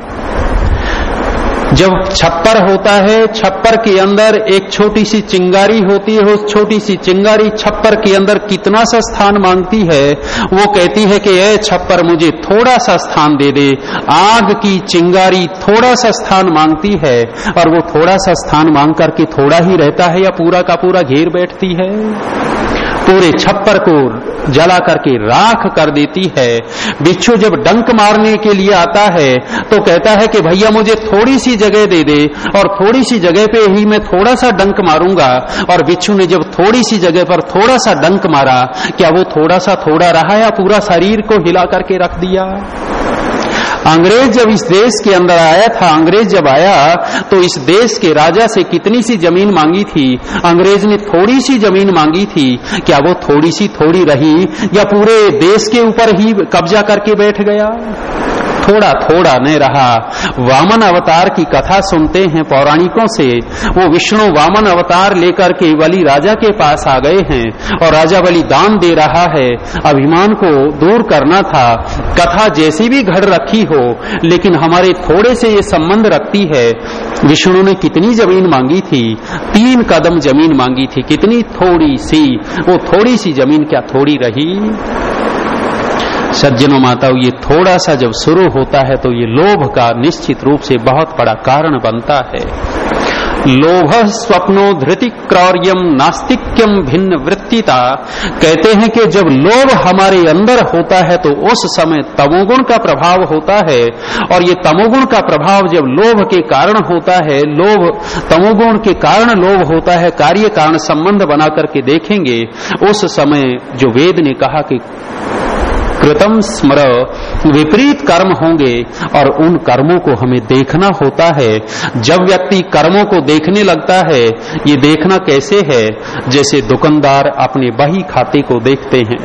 जब छप्पर होता है, छप्पर के अंदर एक छोटी सी चिंगारी होती है, उस छोटी सी चिंगारी छप्पर के अंदर कितना सा स्थान मांगती है, वो कहती है कि, ए छप्पर, मुझे थोड़ा सा स्थान दे दे। आग की चिंगारी थोड़ा सा स्थान मांगती है, और वो थोड़ा सा स्थान मांग करके थोड़ा ही रहता है या पूरा का पूरा घेर बैठती है। पूरे छप्पर को जला करके राख कर देती है। बिच्छू जब डंक मारने के लिए आता है तो कहता है कि भैया मुझे थोड़ी सी जगह दे दे और थोड़ी सी जगह पे ही मैं थोड़ा सा डंक मारूँगा। और बिच्छू ने जब थोड़ी सी जगह पर थोड़ा सा डंक मारा, क्या वो थोड़ा सा थोड़ा रहा या पूरा शरीर को हिला करके रख दिया? अंग्रेज़ जब इस देश के अंदर आया था, अंग्रेज़ जब आया तो इस देश के राजा से कितनी सी ज़मीन मांगी थी? अंग्रेज़ ने थोड़ी सी ज़मीन मांगी थी। क्या वो थोड़ी सी थोड़ी रही, या पूरे देश के ऊपर ही कब्जा करके बैठ गया? थोड़ा थोड़ा न रहा। वामन अवतार की कथा सुनते हैं पौराणिकों से। वो विष्णु वामन अवतार लेकर के बलि राजा के पास आ गए हैं और राजा बलि दान दे रहा है। अभिमान को दूर करना था। कथा जैसी भी घड़ रखी हो, लेकिन हमारे थोड़े से ये संबंध रखती है। विष्णु ने कितनी ज़मीन मांगी थी? तीन कदम ज़मीन मांगी थी। कितनी? थोड़ी सी। वो थोड़ी सी ज़मीन क्या थोड़ी रही? सज्जनों माताओं, ये थोड़ा सा जब शुरू होता है तो ये लोभ का निश्चित रूप से बहुत बड़ा कारण बनता है। लोभ स्वप्नो धृति क्रौर्यम नास्तिक्यम भिन्न वृत्तिता कहते हैं कि जब लोभ हमारे अंदर होता है तो उस समय तमोगुण का प्रभाव होता है। और ये तमोगुण का प्रभाव जब लोभ के कारण होता है, लोभ, तमोगुण के कारण लोभ होता है, कार्य कारण संबंध बना करके देखेंगे, उस समय जो वेद ने कहा कि कृतम स्मर, विपरीत कर्म होंगे और उन कर्मों को हमें देखना होता है। जब व्यक्ति कर्मों को देखने लगता है, ये देखना कैसे है? जैसे दुकानदार अपने बही खाते को देखते हैं।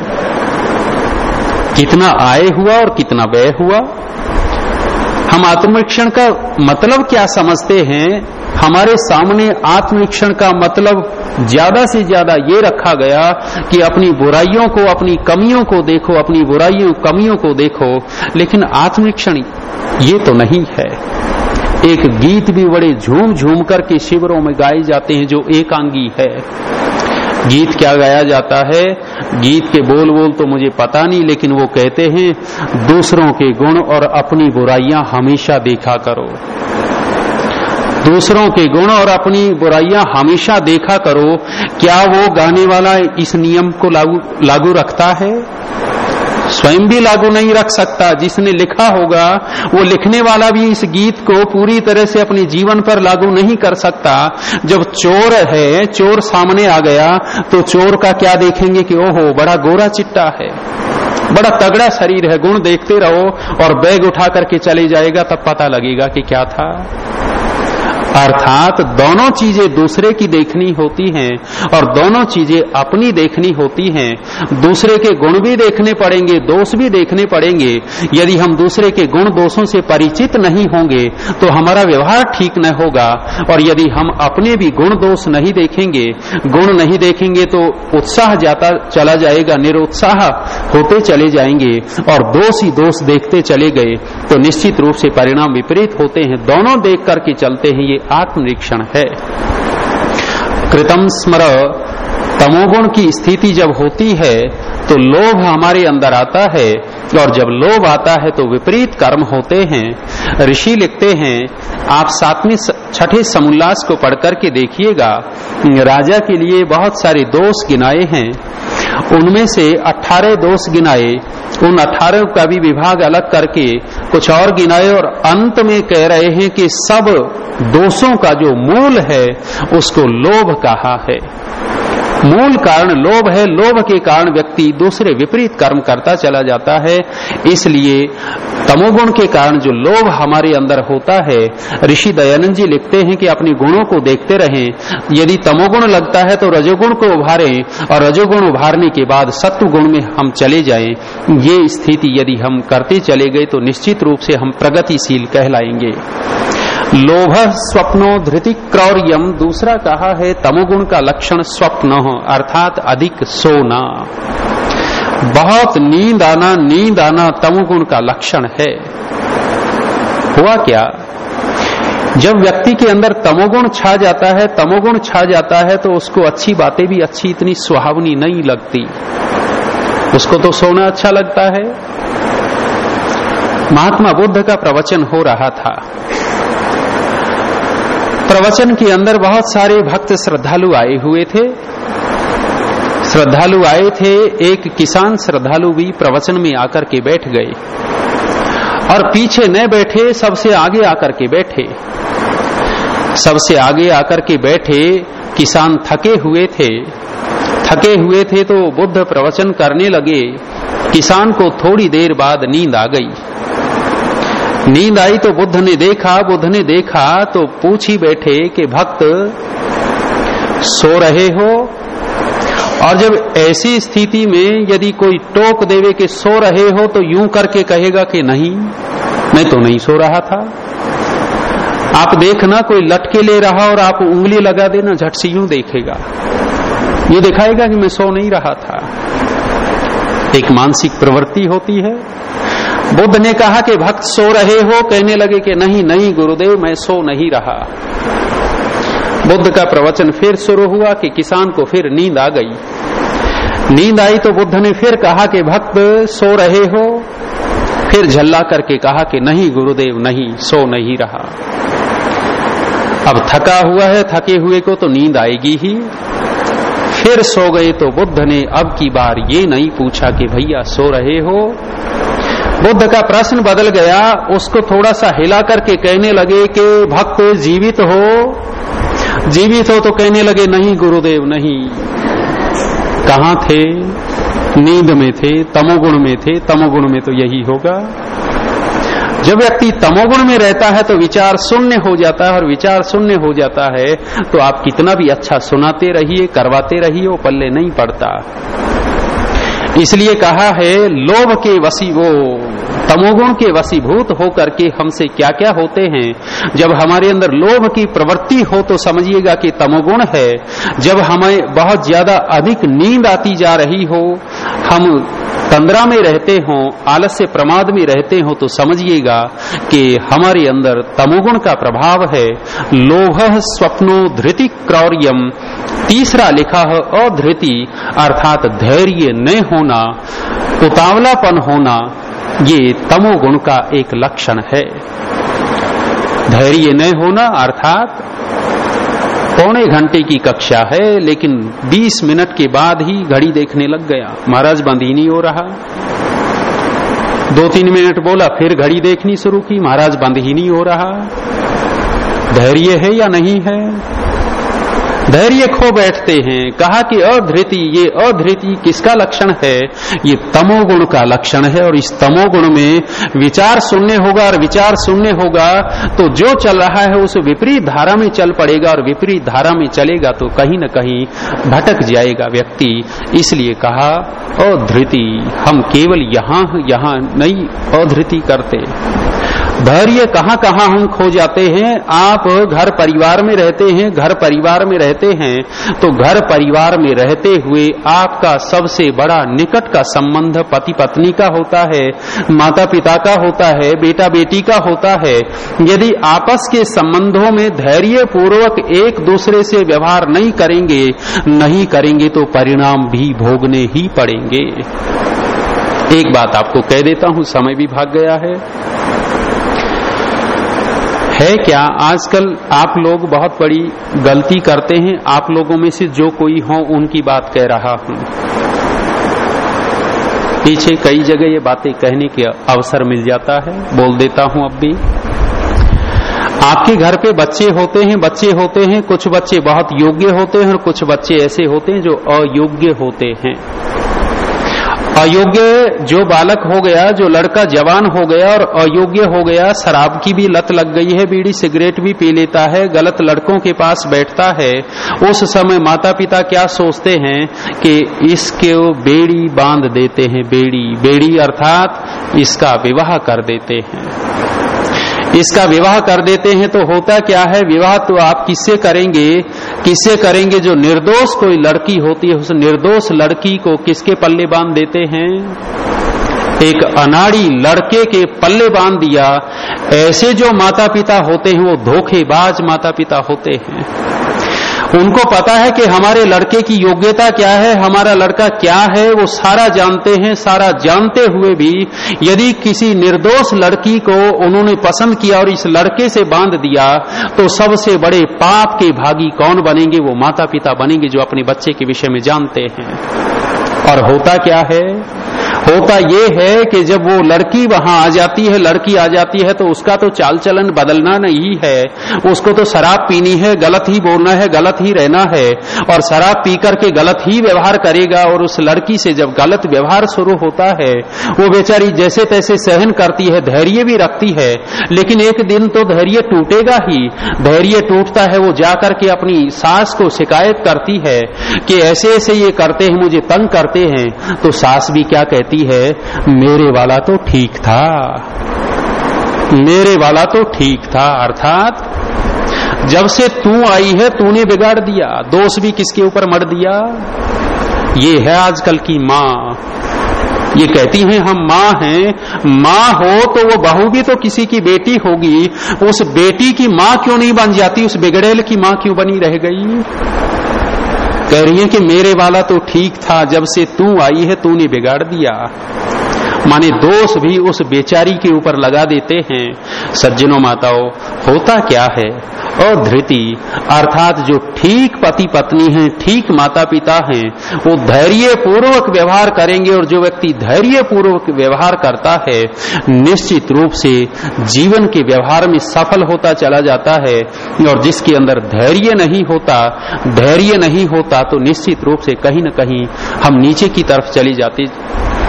कितना आय हुआ और कितना व्यय हुआ? हम आत्मरीक्षण का मतलब क्या समझते हैं? हमारे सामने आत्मरीक्षण का मतलब ज़्यादा से ज़्यादा ये रखा गया कि अपनी बुराइयों को, अपनी कमियों को देखो, अपनी बुराइयों, कमियों को देखो, लेकिन आत्मरीक्षण ये तो नहीं है। एक गीत भी बड़े झूम झूम करके शिविरों में गाए जाते हैं जो एकांगी है। गीत क्या गाया जाता है? गीत के बोल बोल तो मुझे पता नहीं, लेकिन वो कहते हैं, दूसरों के गुण और अपनी बुराइयाँ हमेशा देखा करो। दूसरों के गुण और अपनी बुराइयाँ हमेशा देखा करो, क्या वो गाने वाला इस नियम को लागू लागू रखता है? स्वयं भी लागू नहीं रख सकता। जिसने लिखा होगा, वो लिखने वाला भी इस गीत को पूरी तरह से अपने जीवन पर लागू नहीं कर सकता। जब चोर है, चोर सामने आ गया तो चोर का क्या देखेंगे कि ओहो, बड़ा गोरा चिट्टा है। बड़ा तगड़ा शरीर है, गुण देखते रहो और बैग उठा करके चले जाएगा, तब पता लगेगा कि क्या था। अर्थात दोनों चीज़ें दूसरे की देखनी होती हैं और दोनों चीज़ें अपनी देखनी होती हैं। दूसरे के गुण भी देखने पड़ेंगे, दोष भी देखने पड़ेंगे। यदि हम दूसरे के गुण दोषों से परिचित नहीं होंगे तो हमारा व्यवहार ठीक न होगा। और यदि हम अपने भी गुण दोष नहीं देखेंगे, गुण नहीं देखेंगे तो उत्साह जाता, चला जाएगा, निरुत्साह होते चले जाएँगे और दोष ही दोष देखते चले गए तो निश्चित रूप से परिणाम विपरीत होते हैं। दोनों देख करके चलते हैं ये आत्मनिरीक्षण है। कृतम स्मर, तमोगुण की स्थिति जब होती है तो लोभ हमारे अंदर आता है और जब लोभ आता है तो विपरीत कर्म होते हैं। ऋषि लिखते हैं, आप सातवीं छठे समुल्लास को पढ़कर के देखिएगा, राजा के लिए बहुत सारे दोष गिनाए हैं। उनमें से 18 दोष गिनाए। उन 18 का भी विभाग अलग करके कुछ और गिनाए और अंत में कह रहे हैं कि सब दोषों का जो मूल है, उसको लोभ कहा है। मूल कारण लोभ है, लोभ के कारण व्यक्ति दूसरे विपरीत कर्म करता चला जाता है। इसलिए तमोगुण के कारण जो लोभ हमारे अंदर होता है, ऋषि दयानंद जी लिखते हैं कि अपने गुणों को देखते रहें। यदि तमोगुण लगता है तो रजोगुण को उभारें और रजोगुण उभारने के बाद सत्व गुण में हम चले जाएँ। ये स्थिति यदि हम करते चले गए तो निश्चित रूप से हम प्रगतिशील कहलाएँगे। लोभ स्वप्नो धृति क्रौर्यम। दूसरा कहा है, तमोगुण का लक्षण स्वप्न, अर्थात अधिक सोना। बहुत नींद आना नींद आना तमोगुण का लक्षण है। हुआ क्या? जब व्यक्ति के अंदर तमोगुण छा जाता है, तमोगुण छा जाता है तो उसको अच्छी बातें भी, अच्छी इतनी सुहावनी नहीं लगती। उसको तो सोना अच्छा लगता है। महात्मा बुद्ध का प्रवचन हो रहा था। प्रवचन के अंदर बहुत सारे भक्त श्रद्धालु आए हुए थे। श्रद्धालु आए थे, एक किसान श्रद्धालु भी प्रवचन में आकर के बैठ गए। और पीछे न बैठे, सबसे आगे आकर के बैठे। सबसे आगे आकर के बैठे, किसान थके हुए थे। थके हुए थे तो बुद्ध प्रवचन करने लगे। किसान को थोड़ी देर बाद नींद आ गई। नींद आई तो बुद्ध ने देखा, बुद्ध ने देखा तो पूछ ही बैठे कि, भक्त, सो रहे हो? और जब ऐसी स्थिति में यदि कोई टोक देवे कि सो रहे हो तो यूँ करके कहेगा कि नहीं, मैं तो नहीं सो रहा था। आप देखना, कोई लटके ले रहा और आप उंगली लगा देना, झट से यूँ देखेगा। ये दिखाएगा कि मैं सो नहीं रहा था। एक मानसिक प्रवृत्ति होती है। बुद्ध ने कहा कि भक्त सो रहे हो, कहने लगे कि नहीं नहीं गुरुदेव, मैं सो नहीं रहा। बुद्ध का प्रवचन फिर शुरू हुआ कि किसान को फिर नींद आ गई। नींद आई तो बुद्ध ने फिर कहा कि भक्त सो रहे हो, फिर झल्ला करके कहा कि नहीं गुरुदेव, नहीं, सो नहीं रहा। अब थका हुआ है, थके हुए को तो नींद आएगी ही। फिर सो गए तो बुद्ध ने अब की बार ये नहीं पूछा कि भैया सो रहे हो बुद्ध का प्रश्न बदल गया, उसको थोड़ा सा हिला करके कहने लगे कि, भक्त जीवित हो। जीवित हो तो कहने लगे, नहीं गुरुदेव, नहीं। कहा थे? नींद में थे। तमोगुण में थे। तमोगुण में तो यही होगा। जब व्यक्ति तमोगुण में रहता है तो विचार शून्य हो जाता है और विचार शून्य हो जाता है तो आप कितना भी अच्छा सुनाते रहिए, करवाते रहिए, वो पल्ले नहीं पड़ता। इसलिए कहा है, लोभ के वसी वो, तमोगुण के वसीभूत होकर के हमसे क्या क्या होते हैं? जब हमारे अंदर लोभ की प्रवृत्ति हो तो समझिएगा कि तमोगुण है। जब हमें बहुत ज़्यादा अधिक नींद आती जा रही हो, हम तंद्रा में रहते हो, आलस्य प्रमाद में रहते हो तो समझिएगा कि हमारे अंदर तमोगुण का प्रभाव है। लोभ स्वप्नो धृति क्रौर्यम। तीसरा लिखा है, अधृति, अर्थात धैर्य न होना, उतावलापन होना, ये तमोगुण का एक लक्षण है। धैर्य न होना अर्थात, पौने घंटे की कक्षा है, लेकिन 20 मिनट के बाद ही घड़ी देखने लग गया। महाराज बंद ही नहीं हो रहा। दो तीन मिनट बोला, फिर घड़ी देखनी शुरू की। महाराज बंद ही नहीं हो रहा। धैर्य है या नहीं है? धैर्य खो बैठते हैं। कहा कि अधृति, ये अधृति किसका लक्षण है? ये तमोगुण का लक्षण है और इस तमोगुण में विचार शून्य होगा और विचार शून्य होगा तो जो चल रहा है उस विपरीत धारा में चल पड़ेगा और विपरीत धारा में चलेगा तो कहीं न कहीं भटक जाएगा व्यक्ति। इसलिए कहा, अधृति, हम केवल यहाँ, यहाँ नहीं, अधृति करते। धैर्य कहाँ कहाँ हम खो जाते हैं? आप घर परिवार में रहते हैं, घर परिवार में रहते हैं तो घर परिवार में रहते हुए आपका सबसे बड़ा निकट का संबंध पति पत्नी का होता है माता पिता का होता है बेटा बेटी का होता है। यदि आपस के संबंधों में धैर्य पूर्वक एक दूसरे से व्यवहार नहीं करेंगे नहीं करेंगे तो परिणाम भी भोगने ही पड़ेंगे। एक बात आपको कह देता हूँ, समय भी भाग गया है। है क्या? आजकल आप लोग बहुत बड़ी गलती करते हैं। आप लोगों में से जो कोई हो, उनकी बात कह रहा हूँ। पीछे कई जगह ये बातें कहने के अवसर मिल जाता है। बोल देता हूँ अब भी। आपके घर पे बच्चे होते हैं, बच्चे होते हैं, कुछ बच्चे बहुत योग्य होते हैं और कुछ बच्चे ऐसे होते हैं जो अयोग्य होते हैं। अयोग्य जो बालक हो गया, जो लड़का जवान हो गया और अयोग्य हो गया, शराब की भी लत लग गई है, बीड़ी सिगरेट भी पी लेता है, गलत लड़कों के पास बैठता है। उस समय माता पिता क्या सोचते हैं कि इसके वो बेड़ी बाँध देते हैं, बेड़ी बेड़ी अर्थात इसका विवाह कर देते हैं। इसका विवाह कर देते हैं तो होता क्या है? विवाह तो आप किससे करेंगे? किससे करेंगे जो निर्दोष कोई लड़की होती है? उस निर्दोष लड़की को किसके पल्ले बाँध देते हैं? एक अनाड़ी लड़के के पल्ले बाँध दिया। ऐसे जो माता पिता होते हैं, वो धोखेबाज माता पिता होते हैं। उनको पता है कि हमारे लड़के की योग्यता क्या है, हमारा लड़का क्या है, वो सारा जानते हैं, सारा जानते हुए भी यदि किसी निर्दोष लड़की को उन्होंने पसंद किया और इस लड़के से बाँध दिया तो सबसे बड़े पाप के भागी कौन बनेंगे? वो माता पिता बनेंगे जो अपने बच्चे के विषय में जानते हैं। और होता क्या है? होता ये है कि जब वो लड़की वहाँ आ जाती है, लड़की आ जाती है तो उसका तो चाल चलन बदलना नहीं है। उसको तो शराब पीनी है, गलत ही बोलना है, गलत ही रहना है। और शराब पी करके गलत ही व्यवहार करेगा, और उस लड़की से जब गलत व्यवहार शुरू होता है, वो बेचारी जैसे तैसे सहन करती है, धैर्य भी रखती है। लेकिन एक दिन तो धैर्य टूटेगा ही। धैर्य टूटता है, वो जाकर के अपनी सास को शिकायत करती है कि ऐसे ऐसे ये करते हैं, मुझे तंग करते हैं। तो सास भी क्या कहती कहती है, मेरे वाला तो ठीक था। मेरे वाला तो ठीक था। अर्थात, जब से तू आई है, तूने बिगाड़ दिया। दोष भी किसके ऊपर मर दिया? ये है आजकल की माँ। ये कहती हैं, हम माँ हैं। माँ हो तो वो बहू भी तो किसी की बेटी होगी। उस बेटी की माँ क्यों नहीं बन जाती? उस बिगड़ेल की माँ क्यों बनी रह गई? कह रही है कि मेरे वाला तो ठीक था, जब से तू आई है, तूने बिगाड़ दिया। माने दोष भी उस बेचारी के ऊपर लगा देते हैं। सज्जनों माताओं, होता क्या है? और धृति अर्थात जो ठीक पति पत्नी हैं, ठीक माता पिता हैं, वो धैर्य पूर्वक व्यवहार करेंगे और जो व्यक्ति धैर्य पूर्वक व्यवहार करता है, निश्चित रूप से जीवन के व्यवहार में सफल होता चला जाता है और जिसके अंदर धैर्य नहीं होता, धैर्य नहीं होता तो निश्चित रूप से कहीं न कहीं हम नीचे की तरफ़ चली जाती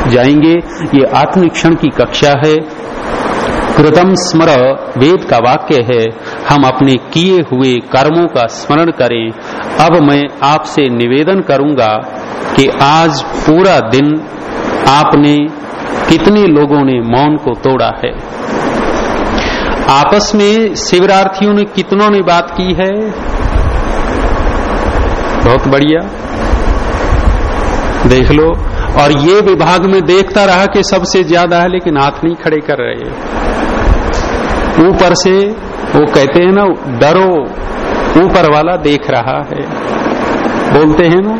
जाएँगे। ये आत्मिक्षण की कक्षा है। कृतम स्मर वेद का वाक्य है, हम अपने किए हुए कर्मों का स्मरण करें। अब मैं आपसे निवेदन करूँगा कि आज पूरा दिन आपने कितने लोगों ने मौन को तोड़ा है। आपस में शिविरार्थियों ने कितनों ने बात की है? बहुत बढ़िया। देख लो और ये विभाग में देखता रहा कि सबसे ज़्यादा है, लेकिन हाथ नहीं खड़े कर रहे ऊपर से वो कहते हैं ना, डरो, ऊपर वाला देख रहा है। बोलते हैं ना,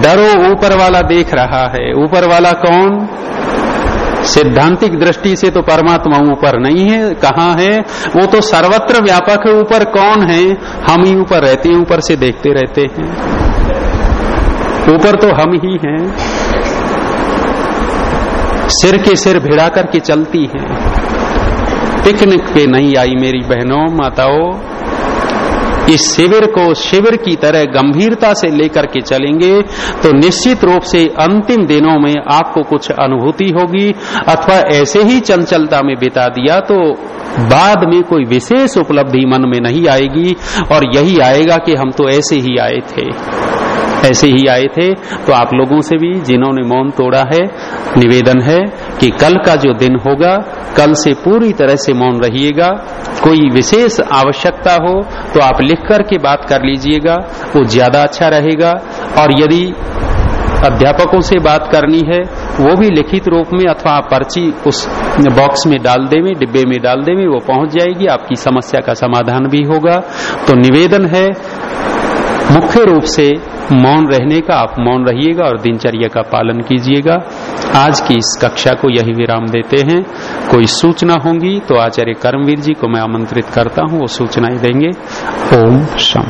डरो, ऊपर वाला देख रहा है। ऊपर वाला कौन? सिद्धांतिक दृष्टि से तो परमात्मा ऊपर नहीं है, कहाँ है? वो तो सर्वत्र व्यापक है, ऊपर कौन है? हम ही ऊपर रहते हैं, ऊपर से देखते रहते हैं। ऊपर तो हम ही हैं। सिर के सिर भिड़ा करके चलती हैं। पिकनिक पे नहीं आई मेरी बहनों, माताओं। इस शिविर को शिविर की तरह गंभीरता से लेकर के चलेंगे तो निश्चित रूप से अंतिम दिनों में आपको कुछ अनुभूति होगी, अथवा ऐसे ही चंचलता में बिता दिया तो बाद में कोई विशेष उपलब्धि मन में नहीं आएगी, और यही आएगा कि हम तो ऐसे ही आए थे। ऐसे ही आए थे। तो आप लोगों से भी जिन्होंने मौन तोड़ा है, निवेदन है कि कल का जो दिन होगा, कल से पूरी तरह से मौन रहिएगा। कोई विशेष आवश्यकता हो तो आप लिख कर के बात कर लीजिएगा, वो ज़्यादा अच्छा रहेगा। और यदि अध्यापकों से बात करनी है, वो भी लिखित रूप में अथवा आप पर्ची उस बॉक्स में डाल देवे, डिब्बे में डाल देवे, वो पहुँच जाएगी, आपकी समस्या का समाधान भी होगा। तो निवेदन है मुख्य रूप से मौन रहने का, आप मौन रहिएगा और दिनचर्या का पालन कीजिएगा। आज की इस कक्षा को यही विराम देते हैं। कोई सूचना होगी तो आचार्य कर्मवीर जी को मैं आमंत्रित करता हूँ, वो सूचनाएँ देंगे। ओम शम